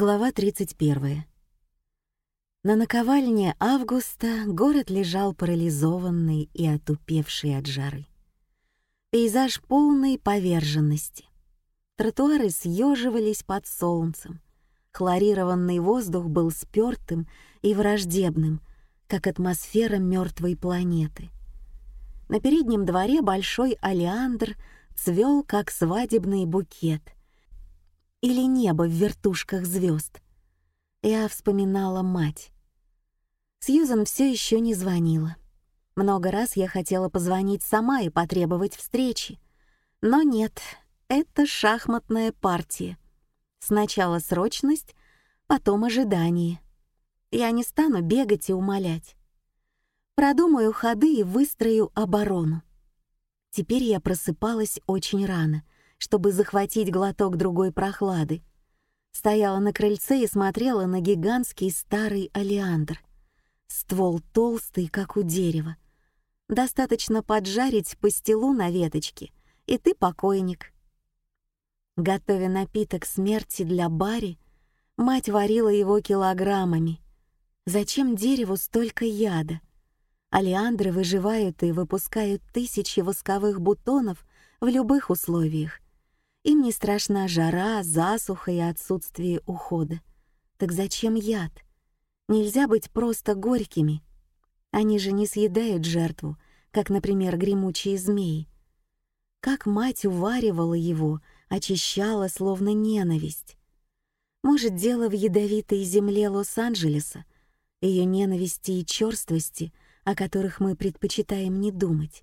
Глава 31. На наковальне августа город лежал парализованный и отупевший от жары. Пейзаж полной поверженности. Тротуары съеживались под солнцем. Хлорированный воздух был спёртым и враждебным, как атмосфера мертвой планеты. На переднем дворе большой олеандр цвел, как свадебный букет — или небо в вертушках звезд. Я вспоминала мать. Сьюзан все еще не звонила. Много раз я хотела позвонить сама и потребовать встречи. Но нет, это шахматная партия. Сначала срочность, потом ожидание. Я не стану бегать и умолять. Продумаю ходы и выстрою оборону. Теперь я просыпалась очень рано — чтобы захватить глоток другой прохлады. Стояла на крыльце и смотрела на гигантский старый олеандр. Ствол толстый, как у дерева. Достаточно поджарить пастилу на веточке, и ты покойник. Готовя напиток смерти для Барри, мать варила его килограммами. Зачем дереву столько яда? Алиандры выживают и выпускают тысячи восковых бутонов в любых условиях, им не страшна жара, засуха и отсутствие ухода. Так зачем яд? Нельзя быть просто горькими. Они же не съедают жертву, как, например, гремучие змеи. Как мать уваривала его, очищала, словно ненависть. Может, дело в ядовитой земле Лос-Анджелеса, ее ненависти и черствости, о которых мы предпочитаем не думать.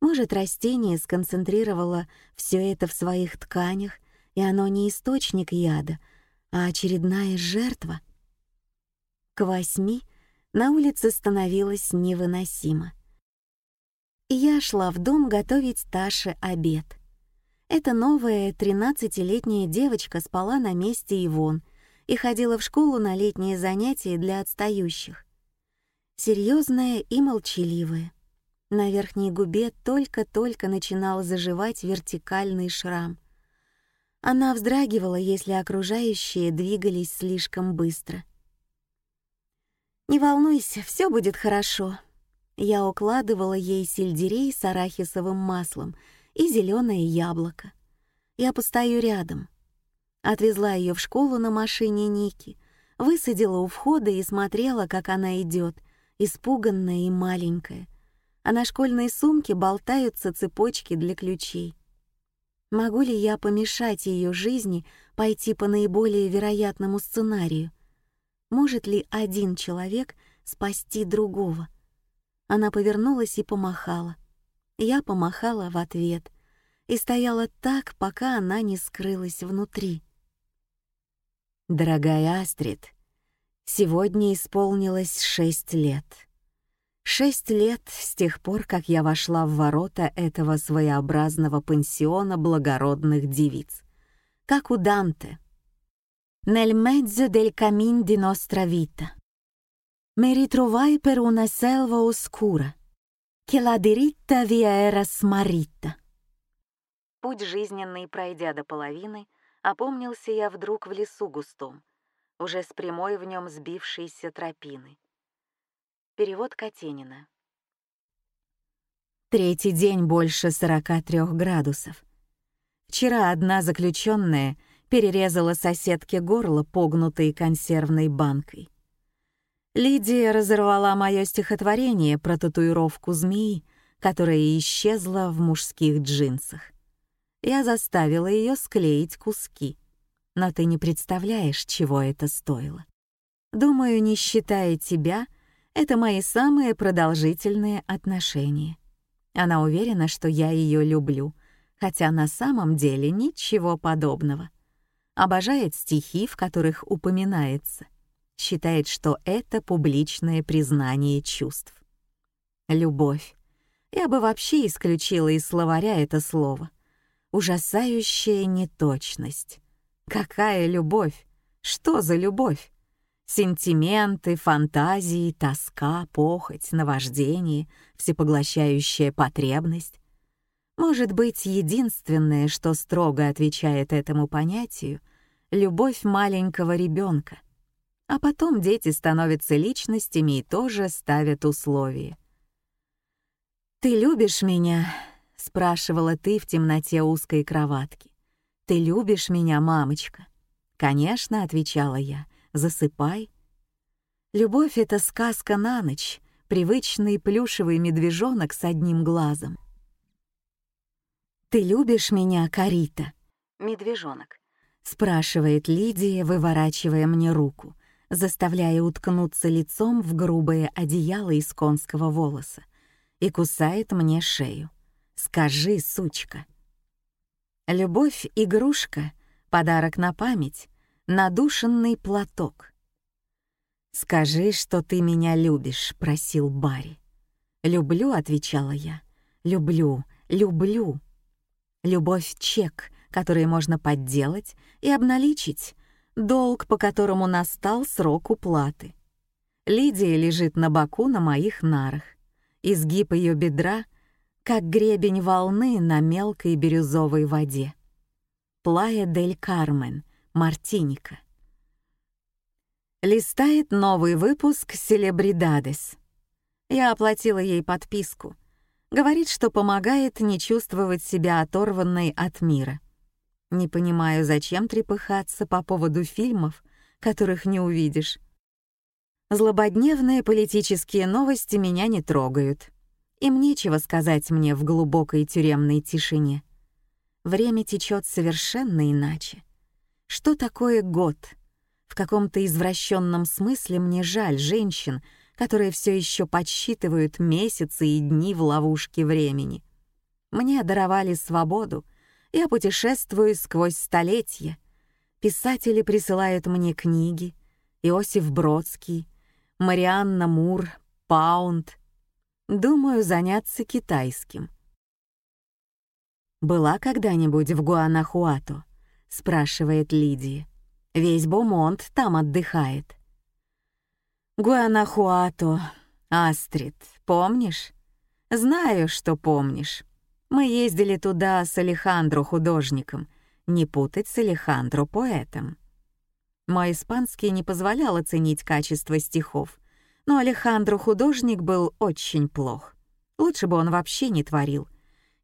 Может, растение сконцентрировало все это в своих тканях, и оно не источник яда, а очередная жертва. К восьми на улице становилось невыносимо. И я шла в дом готовить Таше обед. Эта новая тринадцатилетняя девочка спала на месте Ивон и ходила в школу на летние занятия для отстающих. Серьезная и молчаливая — на верхней губе только-только начинал заживать вертикальный шрам. Она вздрагивала, если окружающие двигались слишком быстро. «Не волнуйся, все будет хорошо». Я укладывала ей сельдерей с арахисовым маслом и зеленое яблоко. Я постою рядом. Отвезла ее в школу на машине Ники, высадила у входа и смотрела, как она идет, испуганная и маленькая — а на школьной сумке болтаются цепочки для ключей. Могу ли я помешать ее жизни пойти по наиболее вероятному сценарию? Может ли один человек спасти другого? Она повернулась и помахала. Я помахала в ответ и стояла так, пока она не скрылась внутри. «Дорогая Астрид, сегодня исполнилось шесть лет». Шесть лет с тех пор, как я вошла в ворота этого своеобразного пансиона благородных девиц. Как у Данте. «Nel mezzo del camin di nostra vita. Mi ritrovai per una selva oscura, che la diritta via era smarrita». Путь жизненный, пройдя до половины, опомнился я вдруг в лесу густом, уже с прямой в нем сбившейся тропины. Перевод Катенина. Третий день больше 43 градусов. Вчера одна заключенная перерезала соседке горло погнутой консервной банкой. Лидия разорвала мое стихотворение про татуировку змеи, которая исчезла в мужских джинсах. Я заставила ее склеить куски, но ты не представляешь, чего это стоило. Думаю, не считая тебя — это мои самые продолжительные отношения. Она уверена, что я ее люблю, хотя на самом деле ничего подобного. Обожает стихи, в которых упоминается. Считает, что это публичное признание чувств. Любовь. Я бы вообще исключила из словаря это слово. Ужасающая неточность. Какая любовь? Что за любовь? Сентименты, фантазии, тоска, похоть, наваждение, всепоглощающая потребность. Может быть, единственное, что строго отвечает этому понятию, любовь маленького ребенка. А потом дети становятся личностями и тоже ставят условия. «Ты любишь меня?» — спрашивала ты в темноте узкой кроватки. «Ты любишь меня, мамочка?» «Конечно», — отвечала я, — «засыпай». Любовь — это сказка на ночь, привычный плюшевый медвежонок с одним глазом. «Ты любишь меня, Карита?» «Медвежонок», — спрашивает Лидия, выворачивая мне руку, заставляя уткнуться лицом в грубое одеяло из конского волоса, и кусает мне шею. «Скажи, сучка». Любовь — игрушка, подарок на память, надушенный платок. «Скажи, что ты меня любишь», — просил Барри. «Люблю», — отвечала я. «Люблю, люблю». Любовь — чек, который можно подделать и обналичить, долг, по которому настал срок уплаты. Лидия лежит на боку на моих нарах. Изгиб ее бедра, как гребень волны на мелкой бирюзовой воде. Плая дель Кармен, Мартиника. Листает новый выпуск «Селебридадес». Я оплатила ей подписку. Говорит, что помогает не чувствовать себя оторванной от мира. Не понимаю, зачем трепыхаться по поводу фильмов, которых не увидишь. Злободневные политические новости меня не трогают. Им нечего сказать мне в глубокой тюремной тишине. Время течет совершенно иначе. Что такое год? В каком-то извращенном смысле мне жаль женщин, которые все еще подсчитывают месяцы и дни в ловушке времени. Мне даровали свободу, я путешествую сквозь столетия. Писатели присылают мне книги, Иосиф Бродский, Марианна Мур, Паунд. Думаю заняться китайским. «Была когда-нибудь в Гуанахуато?» — спрашивает Лидия. «Весь Бомонт там отдыхает». Гуанахуато, Астрид, помнишь? Знаю, что помнишь. Мы ездили туда с Алехандро художником, не путать с Алехандро поэтом. Мой испанский не позволял оценить качество стихов, но Алехандро художник был очень плох. Лучше бы он вообще не творил.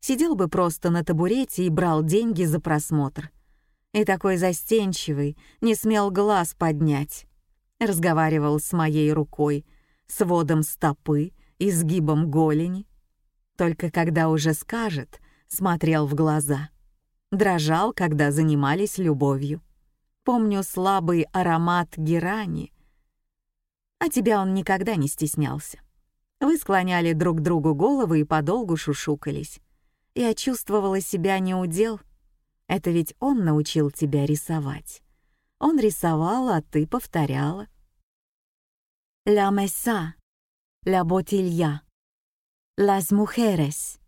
Сидел бы просто на табурете и брал деньги за просмотр. И такой застенчивый, не смел глаз поднять разговаривал с моей рукой, с водом стопы, изгибом голени. Только когда уже скажет, смотрел в глаза. Дрожал, когда занимались любовью. Помню слабый аромат герани. А тебя он никогда не стеснялся. Вы склоняли друг другу головы и подолгу шушукались. Я чувствовала себя неудел. Это ведь он научил тебя рисовать. Он рисовал, а ты повторяла. La mesa, la botilla, las mujeres.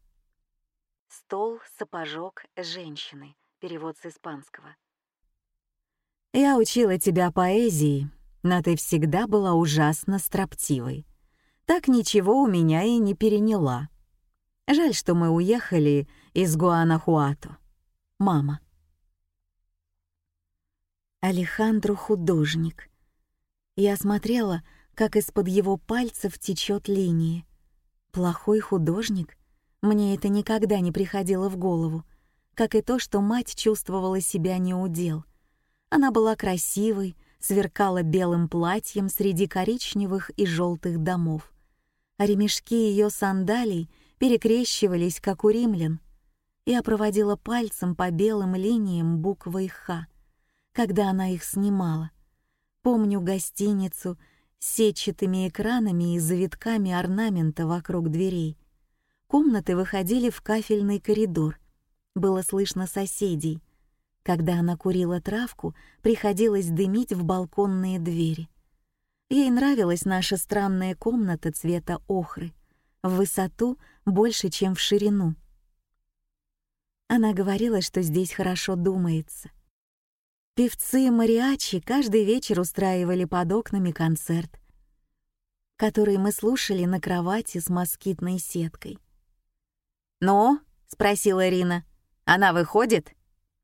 Стол, сапожок, женщины. Перевод с испанского. Я учила тебя поэзии, но ты всегда была ужасно строптивой. Так ничего у меня и не переняла. Жаль, что мы уехали из Гуанахуато. Мама. Алехандро художник. Я смотрела, как из-под его пальцев течет линии. Плохой художник? Мне это никогда не приходило в голову, как и то, что мать чувствовала себя неудел. Она была красивой, сверкала белым платьем среди коричневых и желтых домов, а ремешки ее сандалий перекрещивались, как у римлян. Я проводила пальцем по белым линиям буквой «Х», когда она их снимала. Помню гостиницу с сетчатыми экранами и завитками орнамента вокруг дверей. Комнаты выходили в кафельный коридор. Было слышно соседей. Когда она курила травку, приходилось дымить в балконные двери. Ей нравилась наша странная комната цвета охры, в высоту больше, чем в ширину. Она говорила, что здесь хорошо думается. Певцы мариачи каждый вечер устраивали под окнами концерт, который мы слушали на кровати с москитной сеткой. «Ну?» — спросила Ирина. «Она выходит?»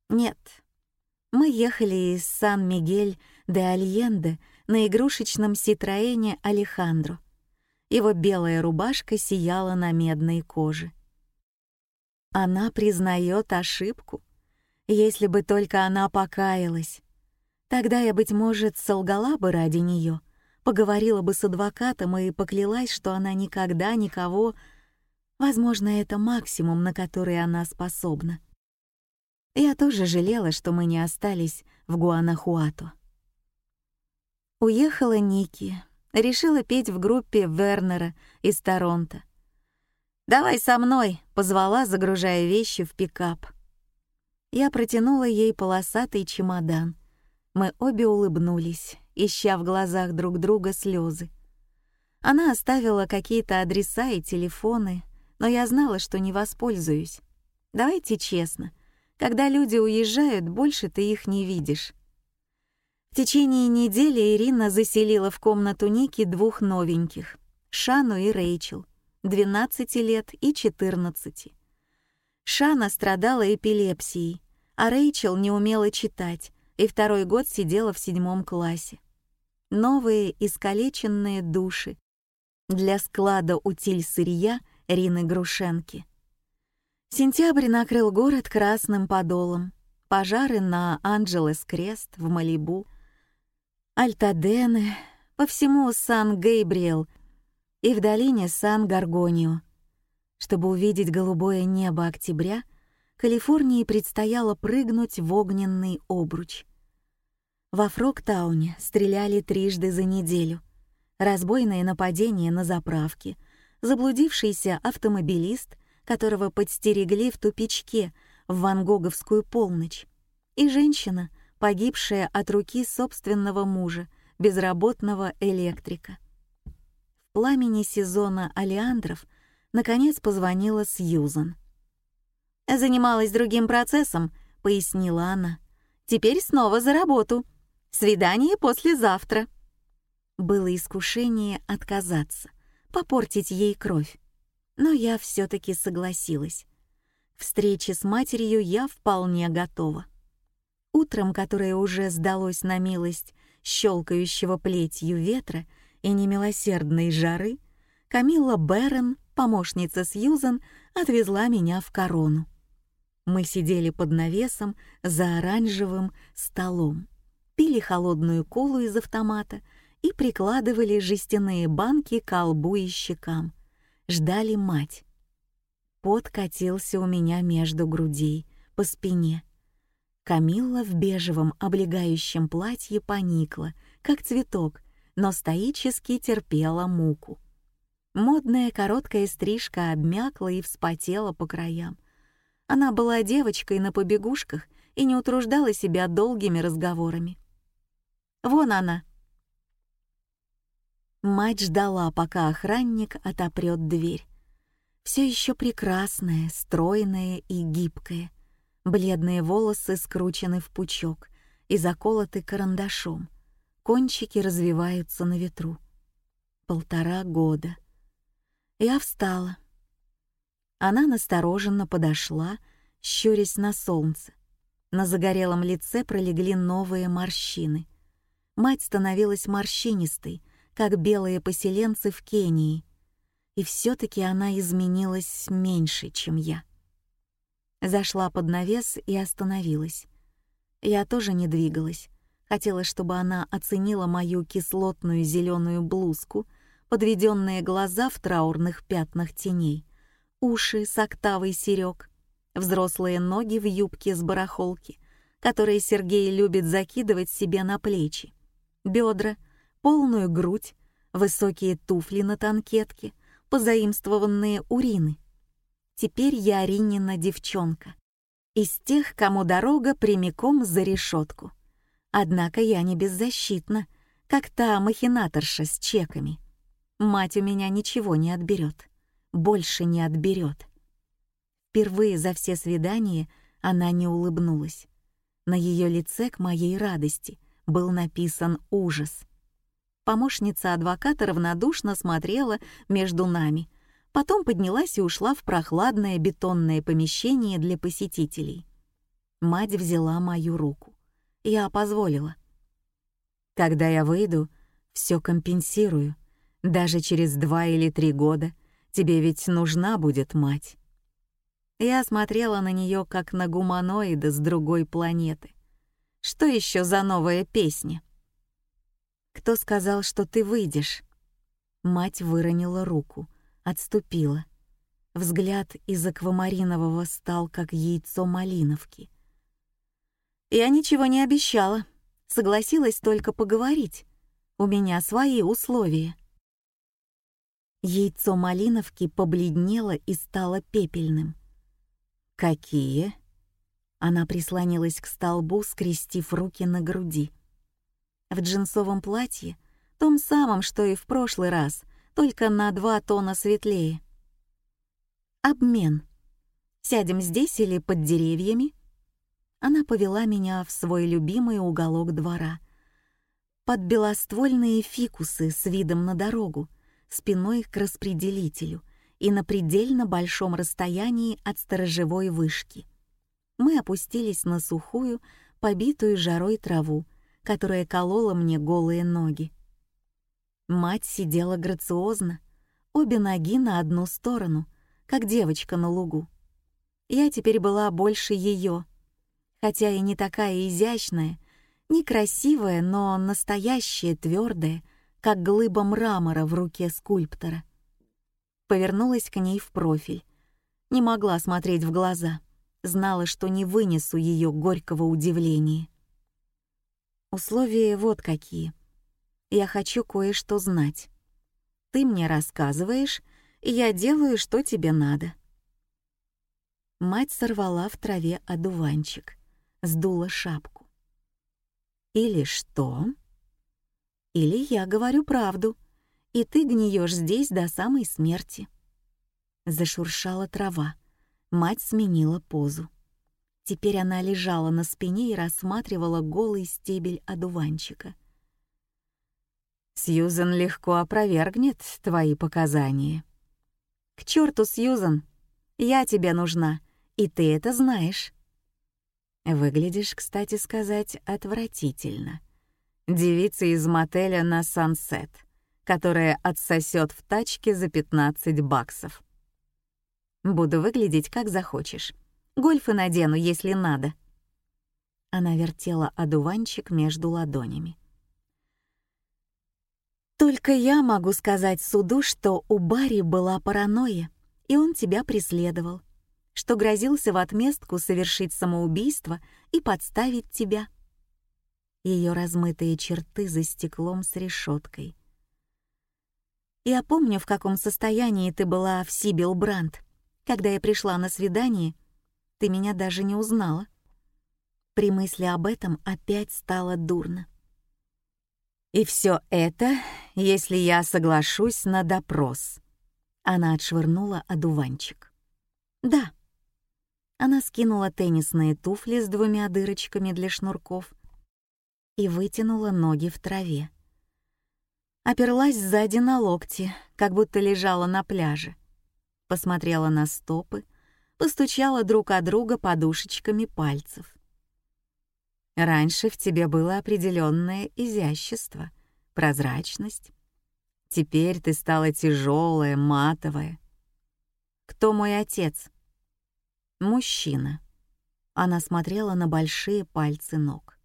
«Нет. Мы ехали из Сан-Мигель де Альенде на игрушечном Ситроэне Алехандро. Его белая рубашка сияла на медной коже. Она признает ошибку. Если бы только она покаялась. Тогда я, быть может, солгала бы ради нее, поговорила бы с адвокатом и поклялась, что она никогда никого... Возможно, это максимум, на который она способна. Я тоже жалела, что мы не остались в Гуанахуато. Уехала Ники, решила петь в группе Вернера из Торонто. «Давай со мной», — позвала, загружая вещи в пикап. Я протянула ей полосатый чемодан. Мы обе улыбнулись, ища в глазах друг друга слезы. Она оставила какие-то адреса и телефоны, но я знала, что не воспользуюсь. Давайте честно, когда люди уезжают, больше ты их не видишь. В течение недели Ирина заселила в комнату Ники двух новеньких — Шану и Рэйчел, 12 лет и 14. Шана страдала эпилепсией, а Рэйчел не умела читать и второй год сидела в седьмом классе. Новые искалеченные души для склада утиль сырья Рины Грушенки. Сентябрь накрыл город красным подолом. Пожары на Анджелес Крест в Малибу — Альтадены, по всему Сан-Гейбриэл и в долине Сан-Гаргонио. Чтобы увидеть голубое небо октября, Калифорнии предстояло прыгнуть в огненный обруч. Во Фроктауне стреляли трижды за неделю. Разбойное нападение на заправке, заблудившийся автомобилист, которого подстерегли в тупичке в вангоговскую полночь, и женщина — погибшая от руки собственного мужа, безработного электрика. Пламени сезона алиандров наконец позвонила Сьюзан. «Занималась другим процессом», — пояснила она. «Теперь снова за работу. Свидание послезавтра». Было искушение отказаться, попортить ей кровь. Но я все таки согласилась. К встрече с матерью я вполне готова. Утром, которое уже сдалось на милость щелкающего плетью ветра и немилосердной жары, Камилла Берн, помощница Сьюзан, отвезла меня в корону. Мы сидели под навесом за оранжевым столом, пили холодную колу из автомата и прикладывали жестяные банки к колбу и щекам. Ждали мать. Пот катился у меня между грудей, по спине — Камилла в бежевом облегающем платье поникла, как цветок, но стоически терпела муку. Модная короткая стрижка обмякла и вспотела по краям. Она была девочкой на побегушках и не утруждала себя долгими разговорами. «Вон она!» Мать ждала, пока охранник отопрет дверь. Все еще прекрасная, стройная и гибкая. Бледные волосы скручены в пучок и заколоты карандашом. Кончики развиваются на ветру. Полтора года. Я встала. Она настороженно подошла, щурясь на солнце. На загорелом лице пролегли новые морщины. Мать становилась морщинистой, как белые поселенцы в Кении. И все-таки она изменилась меньше, чем я зашла под навес и остановилась. Я тоже не двигалась. Хотела, чтобы она оценила мою кислотную зеленую блузку, подведенные глаза в траурных пятнах теней, уши с октавой серёг, взрослые ноги в юбке с барахолки, которые Сергей любит закидывать себе на плечи, бедра, полную грудь, высокие туфли на танкетке, позаимствованные урины — Теперь я Аринина девчонка. Из тех, кому дорога прямиком за решетку. Однако я не беззащитна, как та махинаторша с чеками. Мать у меня ничего не отберет, больше не отберет. Впервые за все свидания она не улыбнулась. На ее лице к моей радости был написан ужас. Помощница адвоката равнодушно смотрела между нами, Потом поднялась и ушла в прохладное бетонное помещение для посетителей. Мать взяла мою руку. Я позволила. Когда я выйду, все компенсирую. Даже через два или три года тебе ведь нужна будет мать. Я смотрела на нее как на гуманоида с другой планеты. Что еще за новая песня? Кто сказал, что ты выйдешь? Мать выронила руку, отступила. Взгляд из аквамаринового стал как яйцо малиновки. Я ничего не обещала, согласилась только поговорить. У меня свои условия. Яйцо малиновки побледнело и стало пепельным. «Какие?» Она прислонилась к столбу, скрестив руки на груди. В джинсовом платье, том самом, что и в прошлый раз, только на два тона светлее. Обмен. Сядем здесь или под деревьями? Она повела меня в свой любимый уголок двора. Под белоствольные фикусы с видом на дорогу, спиной к распределителю и на предельно большом расстоянии от сторожевой вышки. Мы опустились на сухую, побитую жарой траву, которая колола мне голые ноги. Мать сидела грациозно, обе ноги на одну сторону, как девочка на лугу. Я теперь была больше ее, хотя и не такая изящная, не красивая, но настоящая, твердая, как глыба мрамора в руке скульптора. Повернулась к ней в профиль. Не могла смотреть в глаза. Знала, что не вынесу ее горького удивления. Условия вот какие. Я хочу кое-что знать. Ты мне рассказываешь, я делаю, что тебе надо». Мать сорвала в траве одуванчик, сдула шапку. «Или что?» «Или я говорю правду, и ты гниешь здесь до самой смерти». Зашуршала трава. Мать сменила позу. Теперь она лежала на спине и рассматривала голый стебель одуванчика. «Сьюзен легко опровергнет твои показания», к черту, Сьюзан! Я тебе нужна, и ты это знаешь. Выглядишь, кстати сказать, отвратительно. Девица из мотеля на Сансет, которая отсосет в тачке за 15 баксов. Буду выглядеть как захочешь. Гольфы надену, если надо. Она вертела одуванчик между ладонями. Только я могу сказать суду, что у Барри была паранойя, и он тебя преследовал, что грозился в отместку совершить самоубийство и подставить тебя. Ее размытые черты за стеклом с решеткой. Я помню, в каком состоянии ты была в Сибил Бранд. Когда я пришла на свидание, ты меня даже не узнала. При мысли об этом опять стало дурно. И все это, если я соглашусь на допрос. Она отшвырнула одуванчик. Да. Она скинула теннисные туфли с двумя дырочками для шнурков и вытянула ноги в траве. Оперлась сзади на локти, как будто лежала на пляже. Посмотрела на стопы, постучала друг о друга подушечками пальцев. Раньше в тебе было определенное изящество, прозрачность. Теперь ты стала тяжелая, матовая. Кто мой отец? Мужчина. Она смотрела на большие пальцы ног.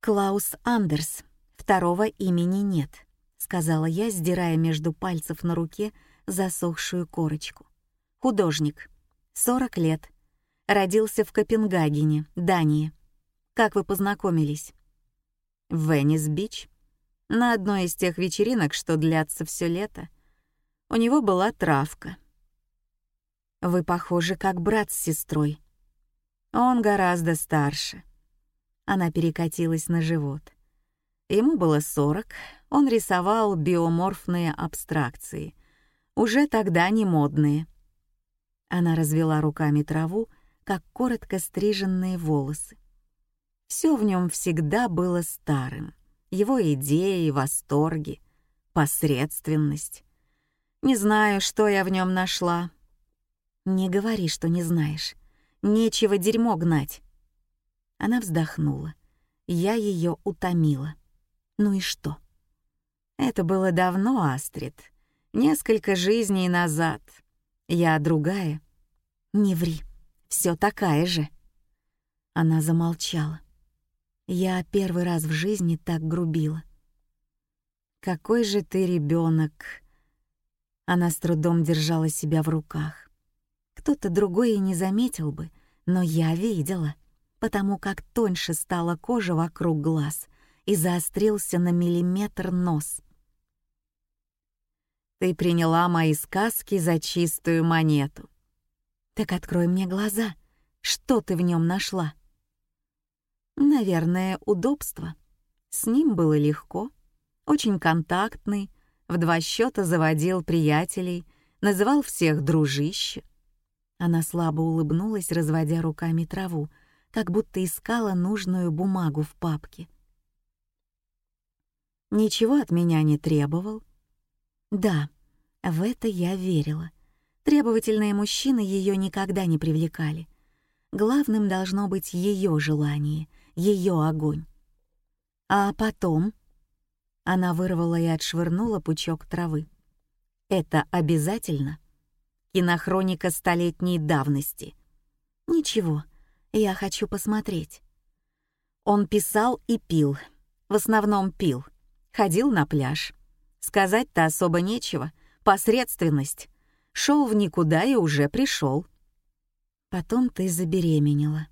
Клаус Андерс. Второго имени нет, сказала я, сдирая между пальцев на руке засохшую корочку. Художник. 40 лет Родился в Копенгагене, Дания. Как вы познакомились? В Веннис-Бич. На одной из тех вечеринок, что длятся все лето. У него была травка. Вы похожи как брат с сестрой. Он гораздо старше. Она перекатилась на живот. Ему было сорок, он рисовал биоморфные абстракции, уже тогда не модные. Она развела руками траву как коротко стриженные волосы. Все в нем всегда было старым. Его идеи, восторги, посредственность. Не знаю, что я в нем нашла. Не говори, что не знаешь. Нечего дерьмо гнать. Она вздохнула. Я ее утомила. Ну и что? Это было давно, Астрид. Несколько жизней назад. Я другая. Не ври. Все такая же. Она замолчала. Я первый раз в жизни так грубила. Какой же ты ребенок! Она с трудом держала себя в руках. Кто-то другой и не заметил бы, но я видела, потому как тоньше стала кожа вокруг глаз и заострился на миллиметр нос. Ты приняла мои сказки за чистую монету. Так открой мне глаза. Что ты в нем нашла? Наверное, удобство. С ним было легко, очень контактный, в два счета заводил приятелей, называл всех дружище. Она слабо улыбнулась, разводя руками траву, как будто искала нужную бумагу в папке. Ничего от меня не требовал. Да, в это я верила. Требовательные мужчины ее никогда не привлекали. Главным должно быть ее желание, ее огонь. А потом она вырвала и отшвырнула пучок травы. Это обязательно? Кинохроника столетней давности. Ничего, я хочу посмотреть. Он писал и пил. В основном пил. Ходил на пляж. Сказать-то особо нечего. Посредственность. Шел в никуда и уже пришел. Потом ты забеременела.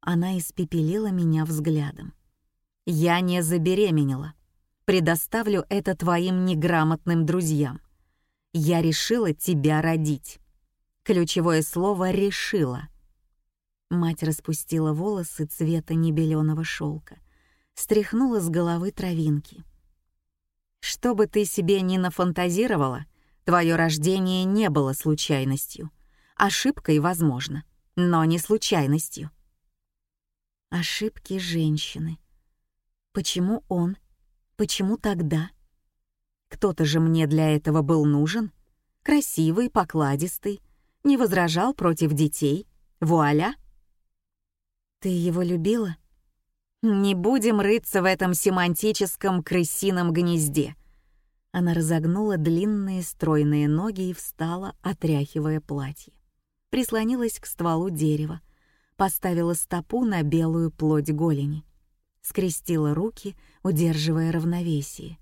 Она испепелила меня взглядом. Я не забеременела предоставлю это твоим неграмотным друзьям. Я решила тебя родить. Ключевое слово «решила». Мать распустила волосы цвета небеленого шелка, стряхнула с головы травинки. Что бы ты себе ни нафантазировала, твое рождение не было случайностью. Ошибкой, возможно, но не случайностью. Ошибки женщины. Почему он Почему тогда? Кто-то же мне для этого был нужен. Красивый, покладистый, не возражал против детей. Вуаля! Ты его любила? Не будем рыться в этом семантическом крысином гнезде. Она разогнула длинные стройные ноги и встала, отряхивая платье. Прислонилась к стволу дерева, поставила стопу на белую плоть голени скрестила руки, удерживая равновесие.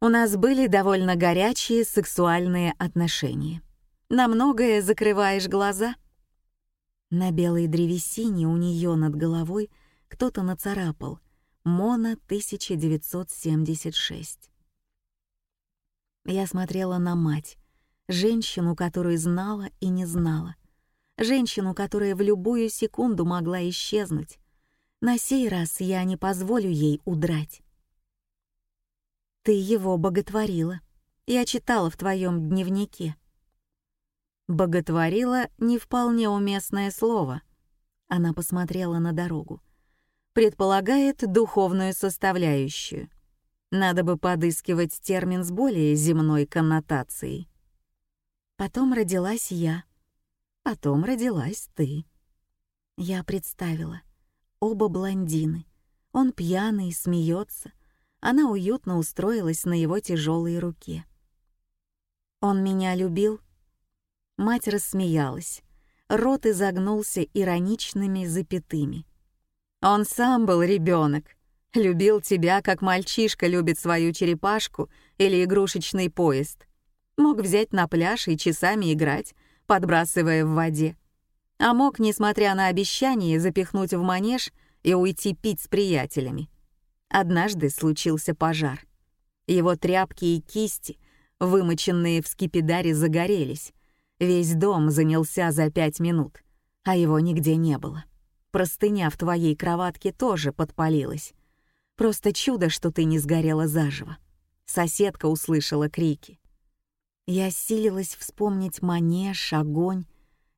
У нас были довольно горячие сексуальные отношения. На многое закрываешь глаза. На белой древесине у нее над головой кто-то нацарапал «Мона 1976». Я смотрела на мать, женщину, которую знала и не знала, женщину, которая в любую секунду могла исчезнуть, на сей раз я не позволю ей удрать. Ты его боготворила. Я читала в твоем дневнике. Боготворила — не вполне уместное слово. Она посмотрела на дорогу. Предполагает духовную составляющую. Надо бы подыскивать термин с более земной коннотацией. Потом родилась я. Потом родилась ты. Я представила. Оба блондины. Он пьяный, смеется. Она уютно устроилась на его тяжелой руке. Он меня любил. Мать рассмеялась. Рот изогнулся ироничными запятыми. Он сам был ребенок. Любил тебя, как мальчишка любит свою черепашку или игрушечный поезд. Мог взять на пляж и часами играть, подбрасывая в воде а мог, несмотря на обещание, запихнуть в манеж и уйти пить с приятелями. Однажды случился пожар. Его тряпки и кисти, вымоченные в скипидаре, загорелись. Весь дом занялся за пять минут, а его нигде не было. Простыня в твоей кроватке тоже подпалилась. Просто чудо, что ты не сгорела заживо. Соседка услышала крики. Я силилась вспомнить манеж, огонь,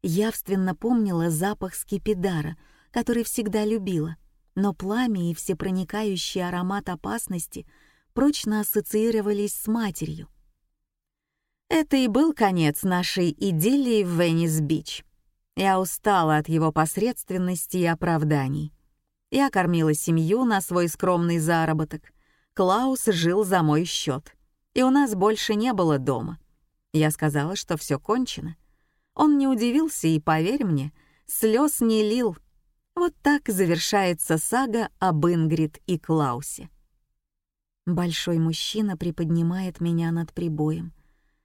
явственно помнила запах скипидара, который всегда любила, но пламя и всепроникающий аромат опасности прочно ассоциировались с матерью. Это и был конец нашей идиллии в Веннис-Бич. Я устала от его посредственности и оправданий. Я кормила семью на свой скромный заработок. Клаус жил за мой счет, и у нас больше не было дома. Я сказала, что все кончено. Он не удивился и, поверь мне, слез не лил. Вот так завершается сага об Ингрид и Клаусе. Большой мужчина приподнимает меня над прибоем.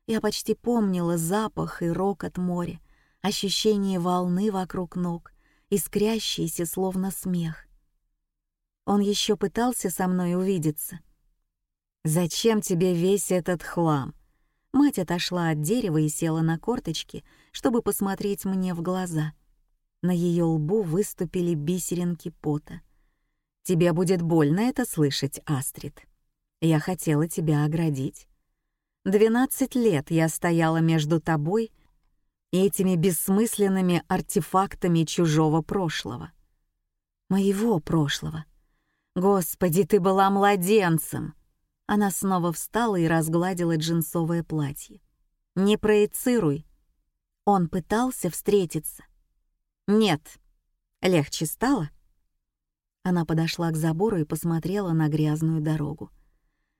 Я почти помнила запах и рокот моря, ощущение волны вокруг ног, искрящийся словно смех. Он еще пытался со мной увидеться. «Зачем тебе весь этот хлам?» Мать отошла от дерева и села на корточки, чтобы посмотреть мне в глаза. На ее лбу выступили бисеринки пота. «Тебе будет больно это слышать, Астрид. Я хотела тебя оградить. Двенадцать лет я стояла между тобой и этими бессмысленными артефактами чужого прошлого. Моего прошлого. Господи, ты была младенцем!» Она снова встала и разгладила джинсовое платье. «Не проецируй!» Он пытался встретиться. «Нет». «Легче стало?» Она подошла к забору и посмотрела на грязную дорогу.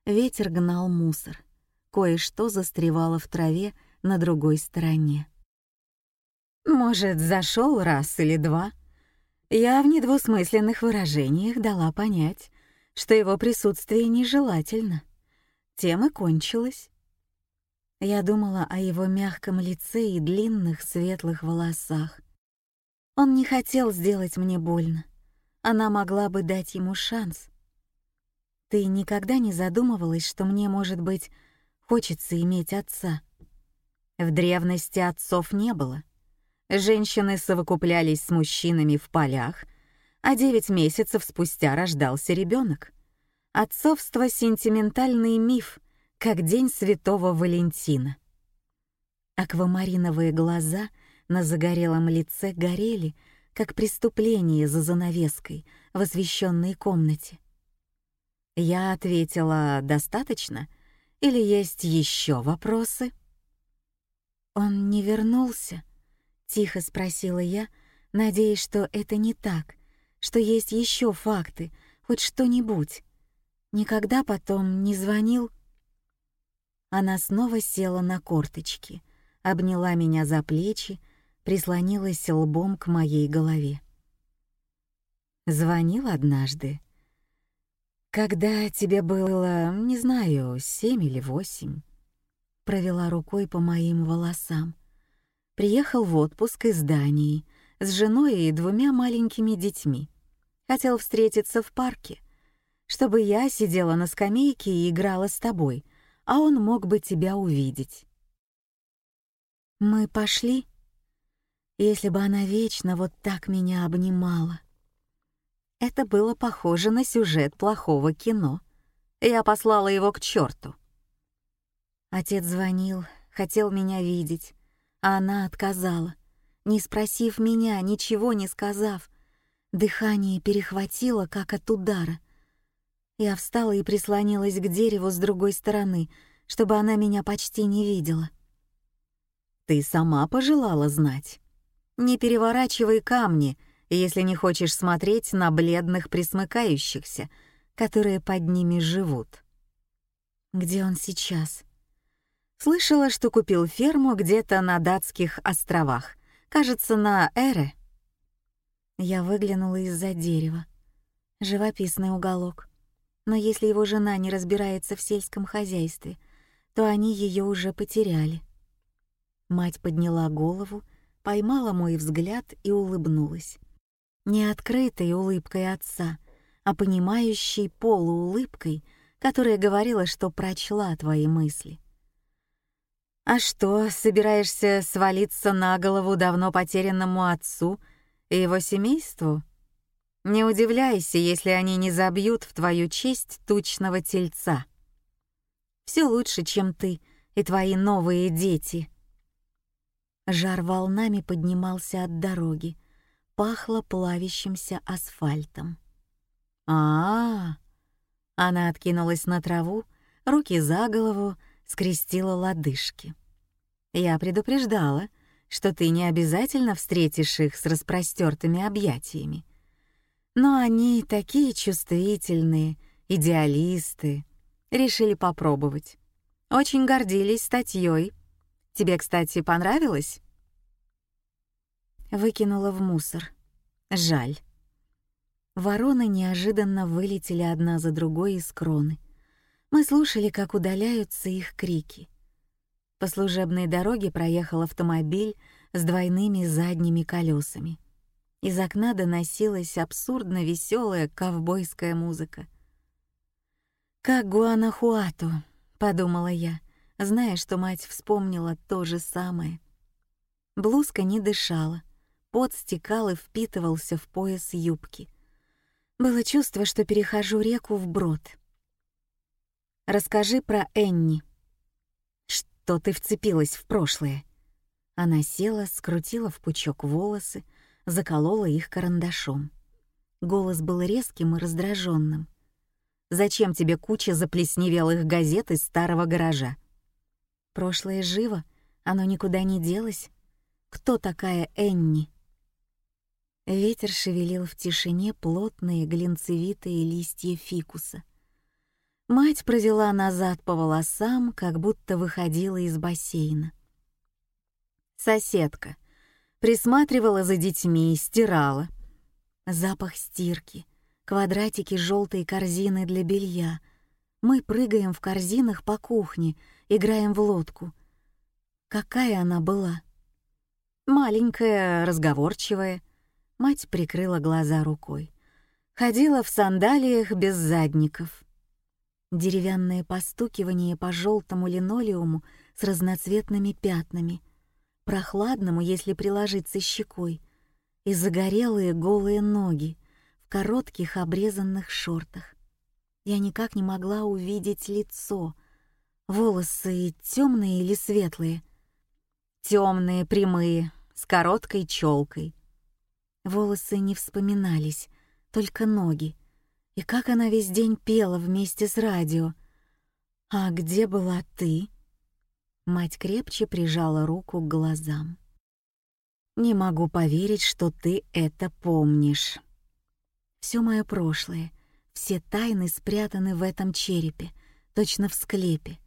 Ветер гнал мусор. Кое-что застревало в траве на другой стороне. «Может, зашел раз или два?» Я в недвусмысленных выражениях дала понять, что его присутствие нежелательно. Тем и кончилось. Я думала о его мягком лице и длинных светлых волосах. Он не хотел сделать мне больно. Она могла бы дать ему шанс. Ты никогда не задумывалась, что мне, может быть, хочется иметь отца? В древности отцов не было. Женщины совокуплялись с мужчинами в полях — а девять месяцев спустя рождался ребенок. Отцовство — сентиментальный миф, как День Святого Валентина. Аквамариновые глаза на загорелом лице горели, как преступление за занавеской в освещенной комнате. Я ответила «достаточно» или есть еще вопросы? «Он не вернулся?» — тихо спросила я, надеясь, что это не так — что есть еще факты, хоть что-нибудь. Никогда потом не звонил. Она снова села на корточки, обняла меня за плечи, прислонилась лбом к моей голове. Звонил однажды. Когда тебе было, не знаю, семь или восемь. Провела рукой по моим волосам. Приехал в отпуск из Дании с женой и двумя маленькими детьми. Хотел встретиться в парке, чтобы я сидела на скамейке и играла с тобой, а он мог бы тебя увидеть. Мы пошли, если бы она вечно вот так меня обнимала. Это было похоже на сюжет плохого кино. Я послала его к черту. Отец звонил, хотел меня видеть, а она отказала, не спросив меня, ничего не сказав, Дыхание перехватило, как от удара. Я встала и прислонилась к дереву с другой стороны, чтобы она меня почти не видела. «Ты сама пожелала знать. Не переворачивай камни, если не хочешь смотреть на бледных присмыкающихся, которые под ними живут». «Где он сейчас?» Слышала, что купил ферму где-то на датских островах, кажется, на Эре. Я выглянула из-за дерева. Живописный уголок. Но если его жена не разбирается в сельском хозяйстве, то они ее уже потеряли. Мать подняла голову, поймала мой взгляд и улыбнулась. Не открытой улыбкой отца, а понимающей полуулыбкой, которая говорила, что прочла твои мысли. «А что, собираешься свалиться на голову давно потерянному отцу и его семейству? Не удивляйся, если они не забьют в твою честь тучного тельца. Все лучше, чем ты и твои новые дети. Жар волнами поднимался от дороги, пахло плавящимся асфальтом. А, -а, а Она откинулась на траву, руки за голову, скрестила лодыжки. Я предупреждала, что ты не обязательно встретишь их с распростертыми объятиями. Но они такие чувствительные, идеалисты, решили попробовать. Очень гордились статьей. Тебе, кстати, понравилось? Выкинула в мусор. Жаль. Вороны неожиданно вылетели одна за другой из кроны. Мы слушали, как удаляются их крики. По служебной дороге проехал автомобиль с двойными задними колесами. Из окна доносилась абсурдно веселая ковбойская музыка. «Как Гуанахуату», — подумала я, зная, что мать вспомнила то же самое. Блузка не дышала, пот стекал и впитывался в пояс юбки. Было чувство, что перехожу реку вброд. «Расскажи про Энни», что ты вцепилась в прошлое». Она села, скрутила в пучок волосы, заколола их карандашом. Голос был резким и раздраженным. «Зачем тебе куча заплесневелых газет из старого гаража?» «Прошлое живо, оно никуда не делось. Кто такая Энни?» Ветер шевелил в тишине плотные глинцевитые листья фикуса — Мать провела назад по волосам, как будто выходила из бассейна. Соседка. Присматривала за детьми и стирала. Запах стирки, квадратики желтой корзины для белья. Мы прыгаем в корзинах по кухне, играем в лодку. Какая она была? Маленькая, разговорчивая. Мать прикрыла глаза рукой. Ходила в сандалиях без задников деревянное постукивание по желтому линолеуму с разноцветными пятнами, прохладному, если приложиться щекой, и загорелые голые ноги в коротких обрезанных шортах. Я никак не могла увидеть лицо. Волосы темные или светлые? Темные, прямые, с короткой челкой. Волосы не вспоминались, только ноги — и как она весь день пела вместе с радио. «А где была ты?» Мать крепче прижала руку к глазам. «Не могу поверить, что ты это помнишь. Все мое прошлое, все тайны спрятаны в этом черепе, точно в склепе.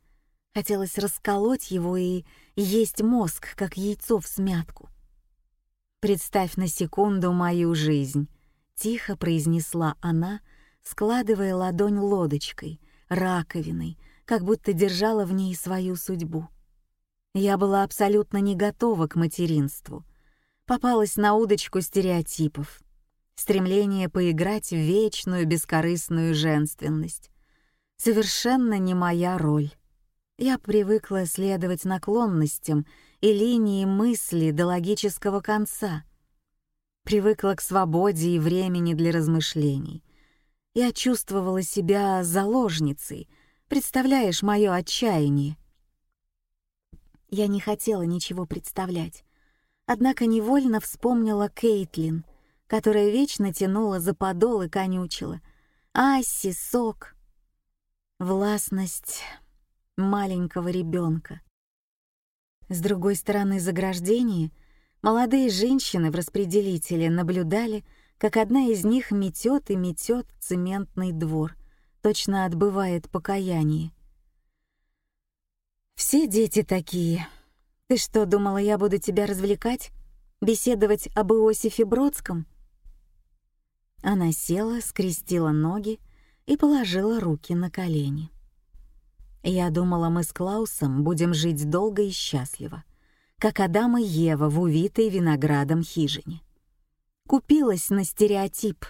Хотелось расколоть его и есть мозг, как яйцо в смятку. «Представь на секунду мою жизнь», — тихо произнесла она, — складывая ладонь лодочкой, раковиной, как будто держала в ней свою судьбу. Я была абсолютно не готова к материнству. Попалась на удочку стереотипов. Стремление поиграть в вечную бескорыстную женственность. Совершенно не моя роль. Я привыкла следовать наклонностям и линии мысли до логического конца. Привыкла к свободе и времени для размышлений, я чувствовала себя заложницей. Представляешь мое отчаяние? Я не хотела ничего представлять. Однако невольно вспомнила Кейтлин, которая вечно тянула за подол и конючила. Асси, сок. Властность маленького ребенка. С другой стороны заграждения молодые женщины в распределителе наблюдали, как одна из них метет и метет цементный двор, точно отбывает покаяние. «Все дети такие. Ты что, думала, я буду тебя развлекать? Беседовать об Иосифе Бродском?» Она села, скрестила ноги и положила руки на колени. Я думала, мы с Клаусом будем жить долго и счастливо, как Адам и Ева в увитой виноградом хижине. Купилась на стереотип.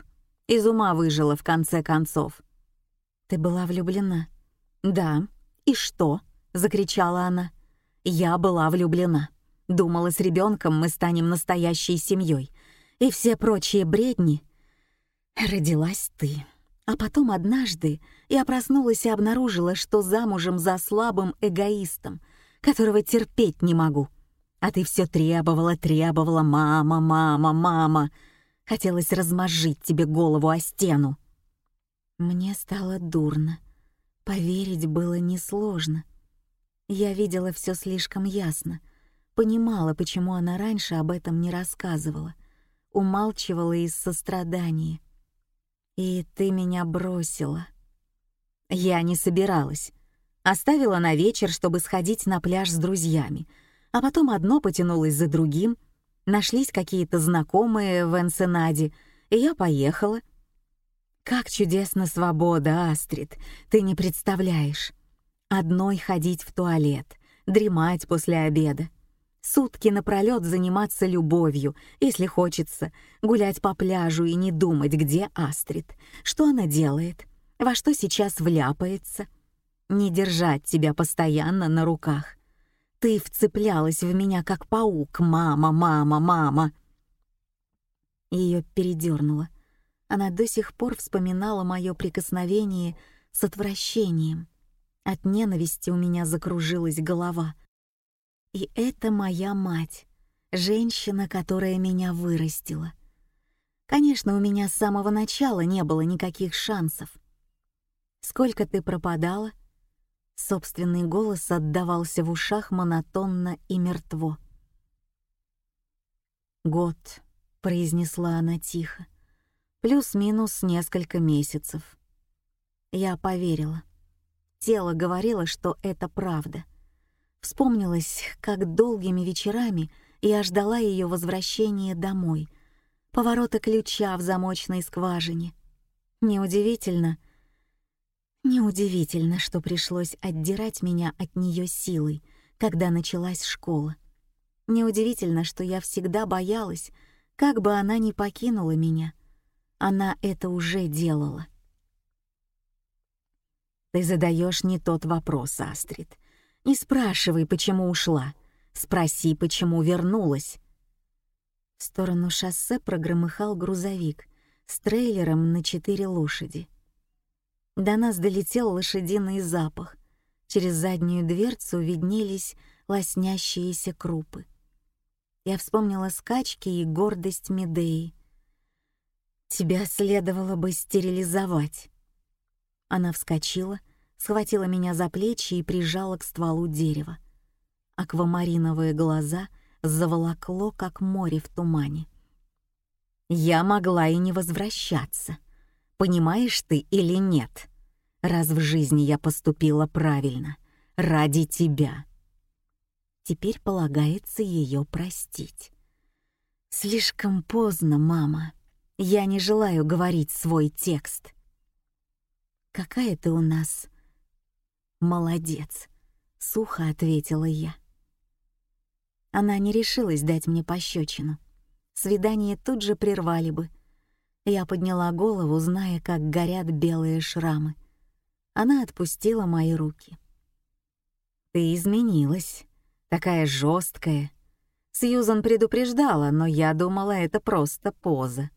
Из ума выжила в конце концов. Ты была влюблена? Да. И что? Закричала она. Я была влюблена. Думала, с ребенком мы станем настоящей семьей. И все прочие бредни. Родилась ты. А потом однажды я проснулась и обнаружила, что замужем за слабым эгоистом, которого терпеть не могу. А ты все требовала, требовала, мама, мама, мама. Хотелось размозжить тебе голову о стену. Мне стало дурно. Поверить было несложно. Я видела все слишком ясно. понимала, почему она раньше об этом не рассказывала, умалчивала из сострадания. «И ты меня бросила». Я не собиралась. Оставила на вечер, чтобы сходить на пляж с друзьями, а потом одно потянулось за другим, нашлись какие-то знакомые в Энсенаде, и я поехала. Как чудесна свобода, Астрид, ты не представляешь. Одной ходить в туалет, дремать после обеда. Сутки напролёт заниматься любовью, если хочется, гулять по пляжу и не думать, где Астрид, что она делает, во что сейчас вляпается. Не держать тебя постоянно на руках. Ты вцеплялась в меня, как паук. Мама, мама, мама. Ее передернуло. Она до сих пор вспоминала мое прикосновение с отвращением. От ненависти у меня закружилась голова. И это моя мать, женщина, которая меня вырастила. Конечно, у меня с самого начала не было никаких шансов. Сколько ты пропадала? Собственный голос отдавался в ушах монотонно и мертво. «Год», — произнесла она тихо, — «плюс-минус несколько месяцев». Я поверила. Тело говорило, что это правда. Вспомнилось, как долгими вечерами я ждала ее возвращения домой, поворота ключа в замочной скважине. Неудивительно, Неудивительно, что пришлось отдирать меня от нее силой, когда началась школа. Неудивительно, что я всегда боялась, как бы она ни покинула меня. Она это уже делала. Ты задаешь не тот вопрос, Астрид. Не спрашивай, почему ушла. Спроси, почему вернулась. В сторону шоссе прогромыхал грузовик с трейлером на четыре лошади. До нас долетел лошадиный запах. Через заднюю дверцу виднелись лоснящиеся крупы. Я вспомнила скачки и гордость Медеи. «Тебя следовало бы стерилизовать». Она вскочила, схватила меня за плечи и прижала к стволу дерева. Аквамариновые глаза заволокло, как море в тумане. «Я могла и не возвращаться», Понимаешь ты или нет? Раз в жизни я поступила правильно, ради тебя. Теперь полагается ее простить. Слишком поздно, мама. Я не желаю говорить свой текст. Какая ты у нас молодец, сухо ответила я. Она не решилась дать мне пощечину. Свидание тут же прервали бы, я подняла голову, зная, как горят белые шрамы. Она отпустила мои руки. «Ты изменилась, такая жесткая. Сьюзан предупреждала, но я думала, это просто поза.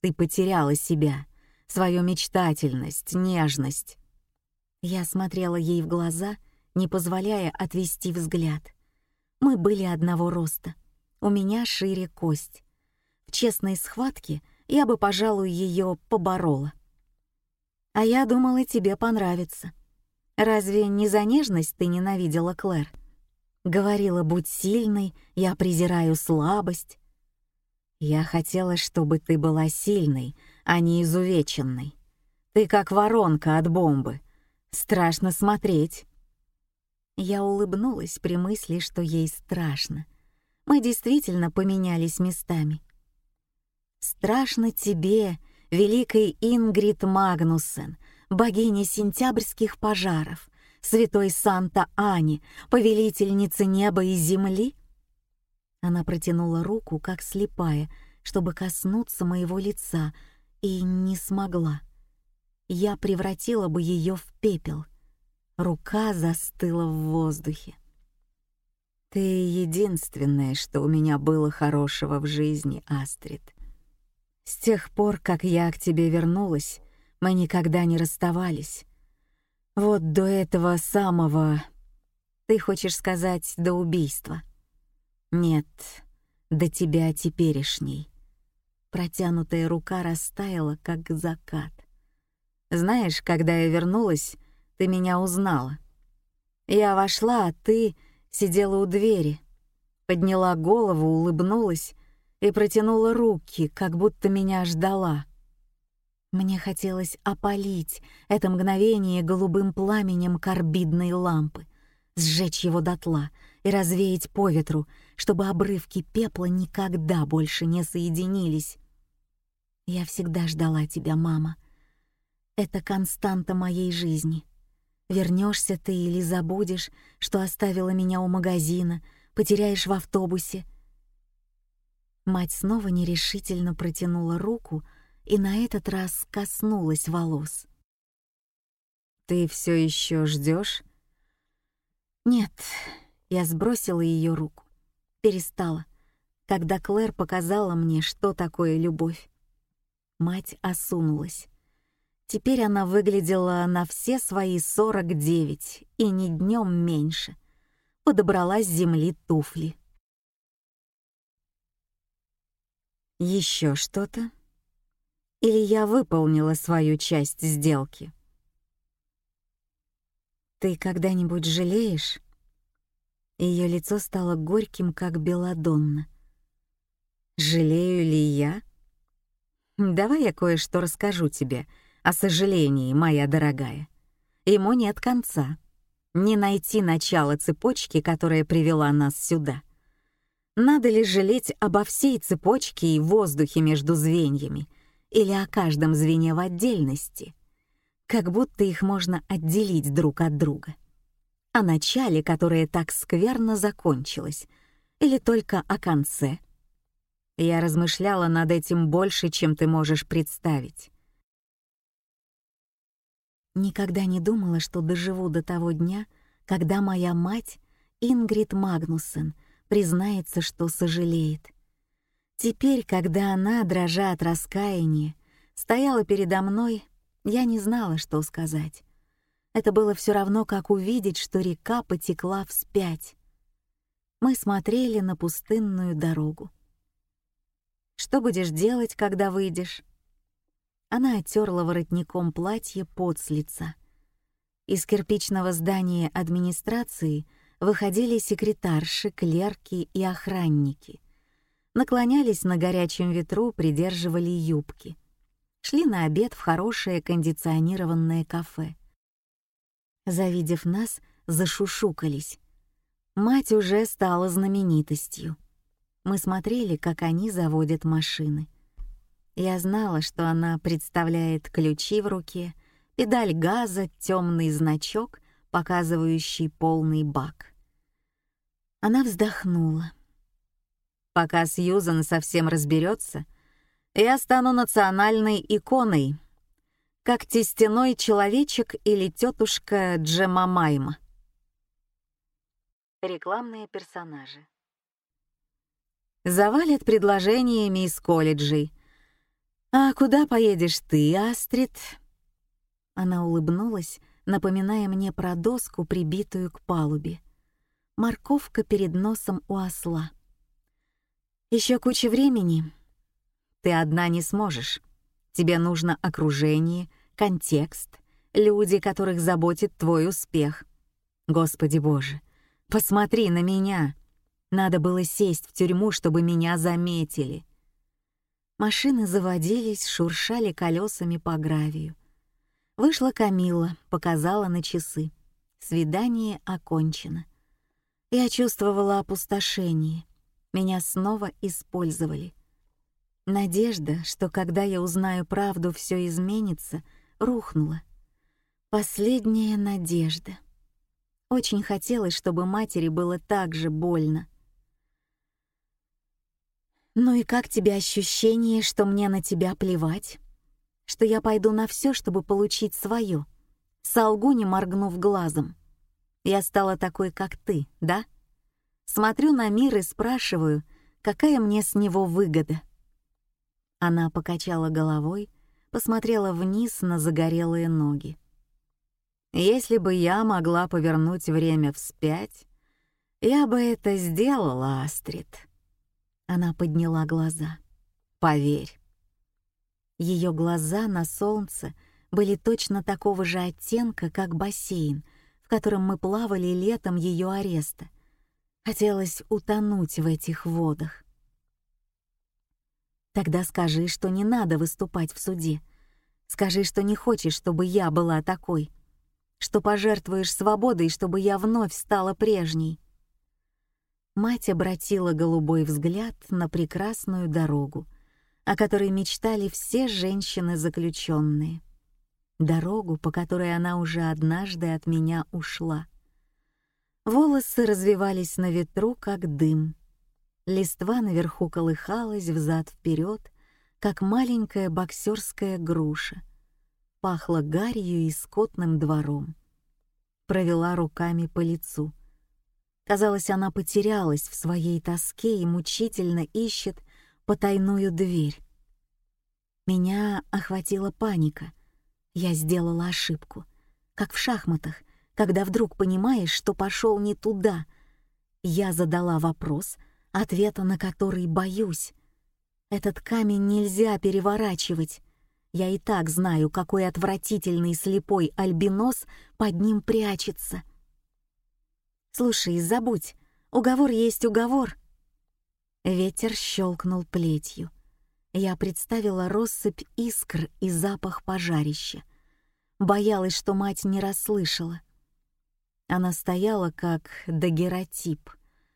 Ты потеряла себя, свою мечтательность, нежность». Я смотрела ей в глаза, не позволяя отвести взгляд. Мы были одного роста. У меня шире кость. В честной схватке я бы, пожалуй, ее поборола. А я думала, тебе понравится. Разве не за нежность ты ненавидела Клэр? Говорила, будь сильной, я презираю слабость. Я хотела, чтобы ты была сильной, а не изувеченной. Ты как воронка от бомбы. Страшно смотреть. Я улыбнулась при мысли, что ей страшно. Мы действительно поменялись местами. Страшно тебе, великой Ингрид Магнуссен, богиня сентябрьских пожаров, святой Санта-Ани, повелительница неба и земли? Она протянула руку, как слепая, чтобы коснуться моего лица, и не смогла. Я превратила бы ее в пепел. Рука застыла в воздухе. Ты единственное, что у меня было хорошего в жизни, Астрид. С тех пор, как я к тебе вернулась, мы никогда не расставались. Вот до этого самого... Ты хочешь сказать, до убийства? Нет, до тебя теперешней. Протянутая рука растаяла, как закат. Знаешь, когда я вернулась, ты меня узнала. Я вошла, а ты сидела у двери. Подняла голову, улыбнулась и протянула руки, как будто меня ждала. Мне хотелось опалить это мгновение голубым пламенем карбидной лампы, сжечь его дотла и развеять по ветру, чтобы обрывки пепла никогда больше не соединились. Я всегда ждала тебя, мама. Это константа моей жизни. Вернешься ты или забудешь, что оставила меня у магазина, потеряешь в автобусе. Мать снова нерешительно протянула руку и на этот раз коснулась волос. Ты все еще ждешь? Нет, я сбросила ее руку. Перестала, когда Клэр показала мне, что такое любовь. Мать осунулась. Теперь она выглядела на все свои сорок девять и ни днем меньше. Подобрала с земли туфли. Еще что-то? Или я выполнила свою часть сделки? Ты когда-нибудь жалеешь? Ее лицо стало горьким, как белладонна. Жалею ли я? Давай я кое-что расскажу тебе о сожалении, моя дорогая. Ему нет конца. Не найти начало цепочки, которая привела нас сюда. Надо ли жалеть обо всей цепочке и воздухе между звеньями, или о каждом звене в отдельности? Как будто их можно отделить друг от друга. О начале, которое так скверно закончилось, или только о конце. Я размышляла над этим больше, чем ты можешь представить. Никогда не думала, что доживу до того дня, когда моя мать, Ингрид Магнуссен, признается, что сожалеет. Теперь, когда она, дрожа от раскаяния, стояла передо мной, я не знала, что сказать. Это было все равно, как увидеть, что река потекла вспять. Мы смотрели на пустынную дорогу. «Что будешь делать, когда выйдешь?» Она оттерла воротником платье пот с лица. Из кирпичного здания администрации выходили секретарши, клерки и охранники. Наклонялись на горячем ветру, придерживали юбки. Шли на обед в хорошее кондиционированное кафе. Завидев нас, зашушукались. Мать уже стала знаменитостью. Мы смотрели, как они заводят машины — я знала, что она представляет ключи в руке, педаль газа, темный значок, показывающий полный бак. Она вздохнула. Пока Сьюзан совсем разберется, я стану национальной иконой, как тестяной человечек или тетушка Джемамайма. Рекламные персонажи. Завалят предложениями из колледжей — «А куда поедешь ты, Астрид?» Она улыбнулась, напоминая мне про доску, прибитую к палубе. Морковка перед носом у осла. Еще куча времени. Ты одна не сможешь. Тебе нужно окружение, контекст, люди, которых заботит твой успех. Господи Боже, посмотри на меня. Надо было сесть в тюрьму, чтобы меня заметили. Машины заводились, шуршали колесами по гравию. Вышла Камила, показала на часы. Свидание окончено. Я чувствовала опустошение. Меня снова использовали. Надежда, что когда я узнаю правду, все изменится, рухнула. Последняя надежда. Очень хотелось, чтобы матери было так же больно. «Ну и как тебе ощущение, что мне на тебя плевать? Что я пойду на все, чтобы получить свое?» Солгу, не моргнув глазом. «Я стала такой, как ты, да?» Смотрю на мир и спрашиваю, какая мне с него выгода. Она покачала головой, посмотрела вниз на загорелые ноги. «Если бы я могла повернуть время вспять, я бы это сделала, Астрид». Она подняла глаза. «Поверь». Ее глаза на солнце были точно такого же оттенка, как бассейн, котором мы плавали летом ее ареста. Хотелось утонуть в этих водах. Тогда скажи, что не надо выступать в суде. Скажи, что не хочешь, чтобы я была такой. Что пожертвуешь свободой, чтобы я вновь стала прежней. Мать обратила голубой взгляд на прекрасную дорогу, о которой мечтали все женщины-заключенные. Дорогу, по которой она уже однажды от меня ушла. Волосы развивались на ветру, как дым. Листва наверху колыхалась взад-вперед, как маленькая боксерская груша. Пахло гарью и скотным двором. Провела руками по лицу. Казалось, она потерялась в своей тоске и мучительно ищет потайную дверь. Меня охватила паника. Я сделала ошибку. Как в шахматах, когда вдруг понимаешь, что пошел не туда. Я задала вопрос, ответа на который боюсь. Этот камень нельзя переворачивать. Я и так знаю, какой отвратительный слепой альбинос под ним прячется. Слушай, забудь, уговор есть уговор. Ветер щелкнул плетью. Я представила россыпь искр и запах пожарища. Боялась, что мать не расслышала. Она стояла как дагеротип,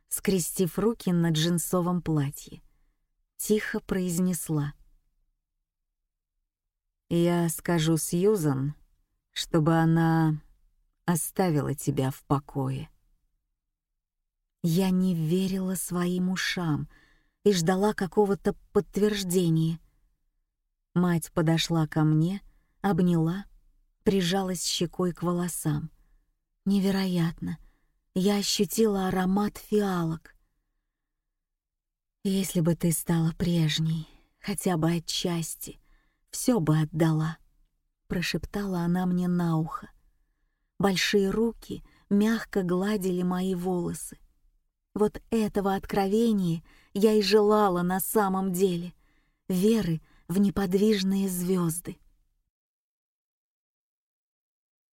скрестив руки на джинсовом платье. Тихо произнесла. «Я скажу Сьюзан, чтобы она оставила тебя в покое». Я не верила своим ушам и ждала какого-то подтверждения. Мать подошла ко мне, обняла, прижалась щекой к волосам. Невероятно. Я ощутила аромат фиалок. Если бы ты стала прежней, хотя бы отчасти, все бы отдала, прошептала она мне на ухо. Большие руки мягко гладили мои волосы. Вот этого откровения я и желала на самом деле, веры в неподвижные звезды.